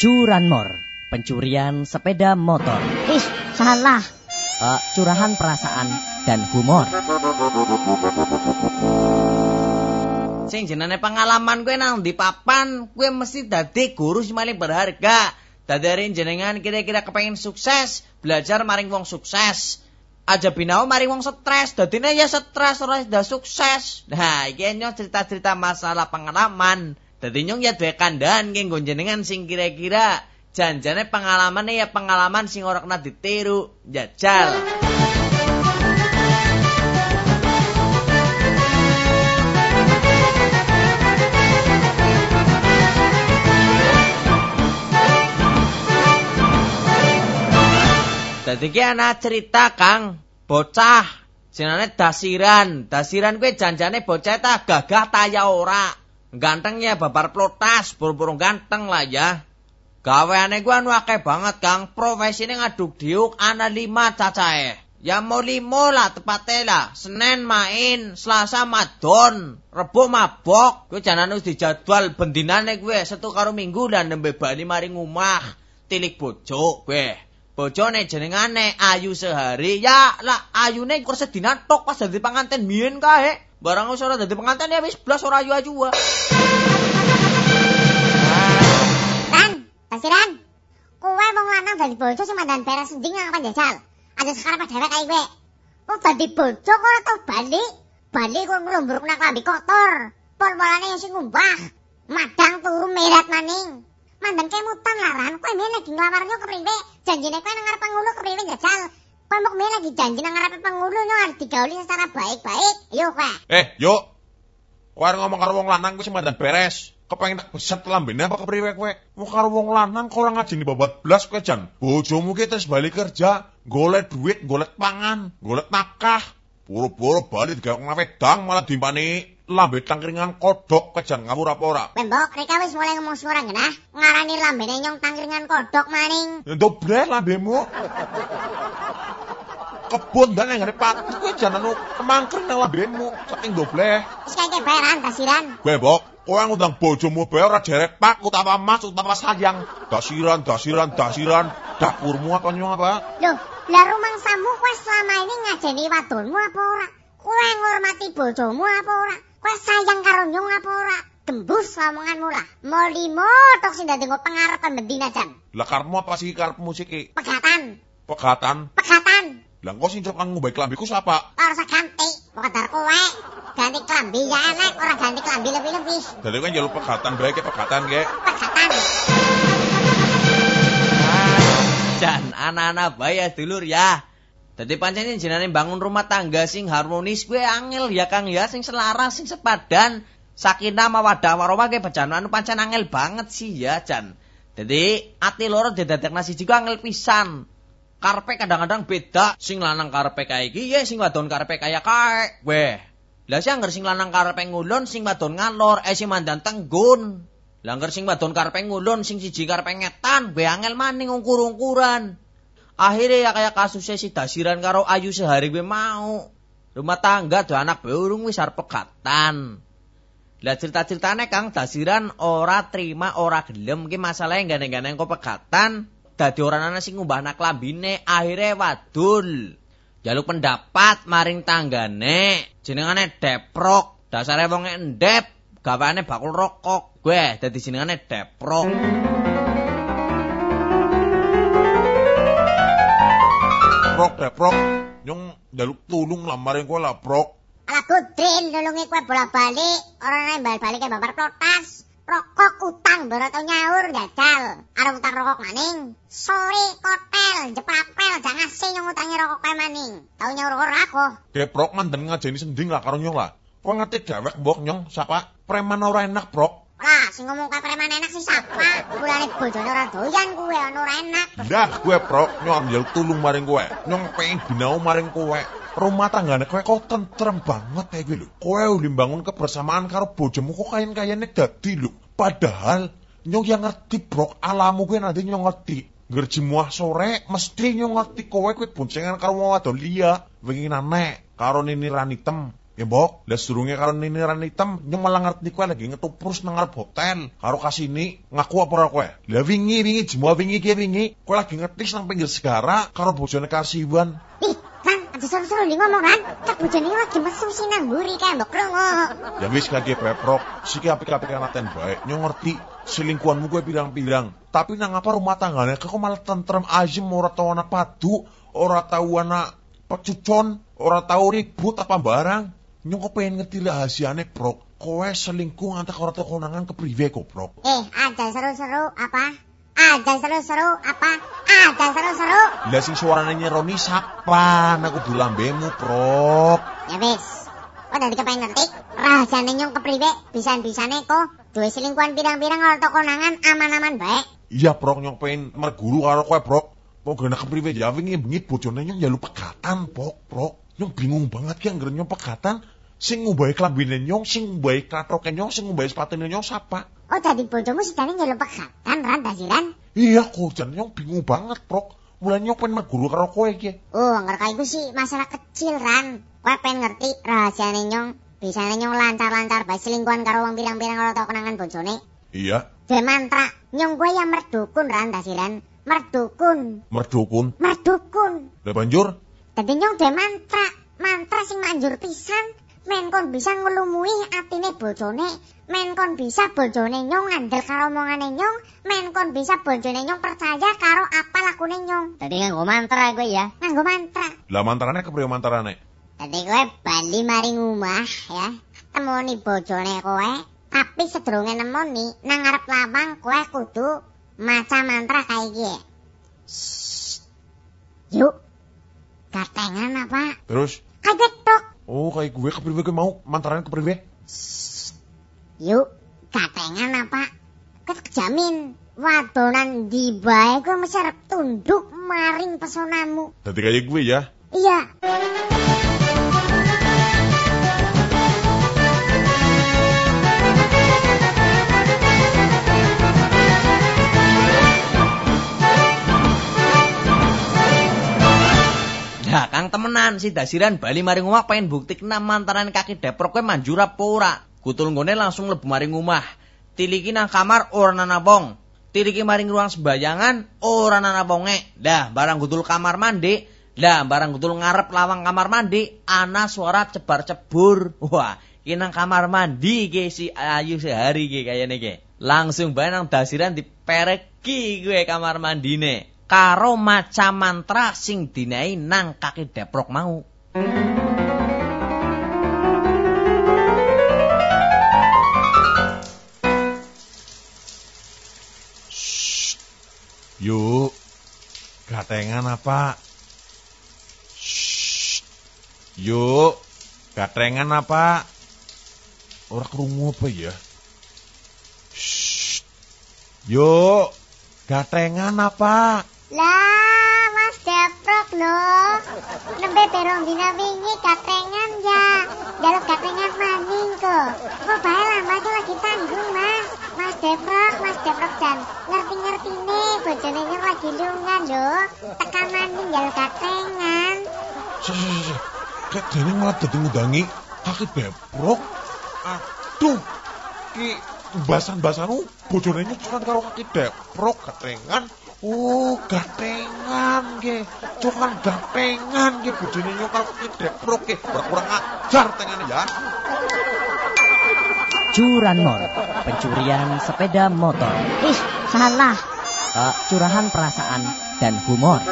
Curanmor, pencurian sepeda motor. Ih, salah. Uh, curahan perasaan dan humor. Sing jenenge pengalaman gue nang di papan, gue mesti dadi guru sing paling berharga. Dadi jenengan kira-kira kepengen sukses, belajar maring wong sukses. Aja binau maring wong stres, dadine ya stres ora sukses. Nah, iki cerita-cerita masalah pengalaman. Dadi nyong ya duwe kandhan kanggo jenengan sing kira-kira janjane pengalaman ya pengalaman sing ora kena ditiru, jajal. Dadi ki ana cerita Kang, bocah jenenge Dasiran. Dasiran kuwi janjane bocah ta gagah taya ora. Gantengnya babar plotas, buru-buru ganteng lah ya. Gaweane gua anu akeh banget Kang, profesine ngaduk diuk ana lima cacahe. Ya mau limo lah tepatnya lah. Senin main, Selasa madon, Rebo mabok. Gue jangan harus dijadwal bendinane gue satu karo minggu dan nembe bali mari ngumah. Tilik bojo gue. Bojone jenengane ayu sehari. Ya lah ayune kur sedina tok pas dadi panganten biyen kae. Barang wis ora dadi panganten ya wis blas ora ayu-ayu wae. Ran, Tasiran. Kowe wong lanang dadi bojo sing mandan beres endi ngapa jajal? Aja sekarang dewek kae kowe. Kok dadi bojo kok ora tau balik? Balik kok nglumburuk nak lambi kotor. Pol-polane sing ngumbah. Madang turu merat maning. Mandang kemutan laran, kowe mene lagi nglamarnya kepriwe? Janjine kowe nang ngarep pangulu kepriwe jajal? Mok mene lagi janji nang ngarep pangulu yo arep digauli secara baik-baik. Yo kowe. Eh, yuk. Kowe ngomong karo wong lanang kuwi sing mandan beres. Kepengin tak beset lambene apa kepriwe kowe? Mau karo wong lanang kok ora ngajeni babat blas kowe jan. Bojomu ki terus balik kerja, golek duit, golek pangan, golek nakah. Buru-buru balik digawe wedang malah dimpani lambe tangkringan kodok kejan ngawur apa ora? Tembok, reka wis mulai ngomong semua genah. Ngarani lambene nyong tangkringan kodok maning. Dobre lambemu. Kebun dan yang pati kowe jan anu kemangkring nang lambemu saking doble. Wis kae bayaran kasiran. Kowe bok, kowe ngundang bojomu bae ora derek pak utawa mas utawa sayang. Dasiran, dasiran, dasiran. Dapurmu apa nyong apa? Loh, lah rumangsamu kowe selama ini ngajeni wadonmu apa ora? Kowe ngormati bojomu apa ora? Kowe sayang karo nyong apa ora? Tembus omonganmu lah. Molimo tok sing dadi pengarep bendina jan. Lah karepmu apa sih karepmu sih ki? Pegatan, Pegatan. pegatan. Lah engko sing cepet ngubah klambiku sapa? Ora usah ganti. Pekadar kowe. Ganti klambi ya elek, ora ganti klambi lebih-lebih. Dadi kan jalur pegatan bae ke pegatan ge. Pegatan. Jan anak-anak bae ya dulur ya. Dadi pancen jenenge bangun rumah tangga sing harmonis kuwi angel ya Kang ya sing selaras sing sepadan. Sakinah mawaddah warahmah ke bejan anu pancen angel banget sih ya Jan. Dadi ati loro didadekna siji ku angel pisan. Karepe kadang-kadang beda. Sing lanang karepe kae iki ya sing wadon karepe kaya kae. Weh. Lah sing sing lanang karepe ngulon, sing wadon ngalor, eh sing mandan tenggun. Lah sing wadon karepe ngulon, sing siji karepe ngetan, be angel maning ungkur-ungkuran. Akhirnya ya kayak kasusnya si Dasiran karo Ayu sehari gue mau. Rumah tangga do anak be urung wis arep pegatan. Lah cerita-ceritane Kang Dasiran ora terima ora gelem ki masalahe gandeng-gandeng kok pegatan. Dadi ora ana sing ngumbah anak lambine, akhirnya wadul. Jaluk pendapat maring tanggane, jenengane Deprok. Dasare wong endep, gawane bakul rokok. Gue dadi jenengane Deprok. Prok deprok. Nyong jaluk tulung lah maring kowe lah prok. Ala kudrin nulungi kowe bola-balik, ora nembal balik ke babar protas. Rokok utang baru tau nyaur jajal. Arep utang rokok maning. Sorry kotel, jeprapel, jangan sih nyong utangi rokok kowe maning. Tau nyaur ora aku. Deprok mandan ngajeni sending lah karo nyong lah. Kowe ngerti dewek mbok nyong sapa? Preman ora enak prok. Lah, sing ngomong kae preman enak sih sapa? Mulane bojone ora doyan kuwe ana ora enak. Dah gue prok nyong jaluk tulung maring kowe. Nyong pengen binau maring kowe. Rumah tanggane kowe kok tentrem banget kayak gitu. Kowe udah bangun kebersamaan karo bojomu kok kayan-kayane dadi lho. Padahal nyong yang ngerti brok alamu gue nanti nyong ngerti. Ngerji muah sore mesti nyong ngerti kowe kuwi boncengan karo wong wadon liya. Wingi nek karo nini ranitem. Ya mbok, lah sedurunge karo niniran hitam, nyong malah ngerti kowe lagi ngetuprus nang ngarep hotel karo kasini ngaku apa ora kowe? Lah wingi wingi jemo wingi ki wingi, kowe lagi ngetis nang pinggir segara karo bojone kasiwan. Ih, Ran, aja seru-seru li ngomong, Ran. Tak bojone lagi mesu sinang mburi kae mbok krungu. Ya wis kaki peprok, siki apik-apik anaten bae. Nyong ngerti selingkuhanmu kowe pirang-pirang, tapi nang apa rumah tanggane kok malah tentrem ayem ora tau anak padu, ora tau anak pecucon, ora tau ribut apa barang. Nyong kok pengen ngerti rahasiane, Brok. Kowe selingkuh ngantek ora tau konangan kepriwe kok, Brok. Eh, aja seru-seru apa? Aja seru-seru apa? Aja seru-seru. Lah sing suarane nyeroni sapa? Aku kudu lambemu, Brok. Ya wis. Kok dadi kepengen ngerti? Rahasiane nyong kepriwe? Bisan-bisane kok duwe selingkuhan pirang-pirang tau konangan aman-aman bae. Iya, Brok, nyong pengen merguru karo kowe, Brok. Kok gena kepriwe ya wingi bengi bojone nyong njaluk pegatan, Brok, Brok. Nyong bingung banget ki anggere nyong pegatan. Sing ngumbahi klambine nyong, sing ngumbahi klatoke nyong, sing ngumbahi sepatune nyong sapa? Oh, dadi bojomu sidane nyeluk pegatan, Ran dasiran. Iya, kok jan nyong bingung banget, Brok. Mulai nyong pengen merguru karo kowe ki. Oh, kae iku sih masalah kecil, Ran. Kowe pengen ngerti rahasiane nyong? Bisane nyong lancar-lancar bae selingkuhan karo wong pirang-pirang ora tau konangan bojone. Iya, Duwe mantra, nyong gue yang merdukun, Ran dasiran. Merdukun, merdukun. merdukun. Lah banjur, Dadi nyong duwe mantra, mantra sing manjur pisan. Men kon bisa ngelumui atine bojone, men kon bisa bojone nyong ngandel karo omongane nyong, men kon bisa bojone nyong percaya karo apa lakune nyong. Tadi nganggo mantra gue ya. Nganggo mantra. lah mantarane kepriwe mantarane? Dadi kowe bali mari ngomah ya, temoni bojone kowe, tapi sedurunge nemoni nang ngarep lawang kowe kudu maca mantra iki. Shh. Yuk. Katengan apa? Terus, Kaget. Oh kayak gue kepriwe gue mau mantarane kepriwe? Yuk, katengan apa? Ket kejamin wadonan di bae kowe mesti arep tunduk maring pesonamu. Dadi kayak gue ya. Iya. Si dasiran bali mari ngomah pengen bukti kena mantaran kaki deprok kowe manjur apa ora. Kutul nggone langsung lebu mari ngomah. Tiliki nang kamar ora nana bong. Tiliki maring ruang sembayangan ora nana bonge. Dah barang gutul kamar mandi, dah barang gutul ngarep lawang kamar mandi, ana suara cebar cebur. Wah, iki nang kamar mandi iki si Ayu sehari iki kayane iki. Langsung bae nang dasiran dipereki gue kamar mandine karo maca mantra sing dinai nang kaki deprok mau. Yuk, gatengan apa? Shh. Yuk, gatengan apa? Ora krungu apa ya? Shh. Yuk, gatengan apa? Lah, Mas Deprok lho. Nembe berong dina wingi katengan ya. Jaluk katengan maning kok. Kok bae lah Mas lagi tanggung Mas. Mas Deprok, Mas Deprok jan ngerti-ngerti nih bojone lagi lungan lho. Tekan maning katengan. Sih, sih. Kayak dene malah dadi ngudangi kaki bebrok. Aduh, ki basan-basanmu bojone nyucuran karo kaki bebrok gatengan. Oh, gatengan ge. Cuman gatengan ge karo kaki bebrok ge. Kurang ajar tengane ya. Curanmor, pencurian sepeda motor. Ih, salah. Eh, curahan perasaan dan humor.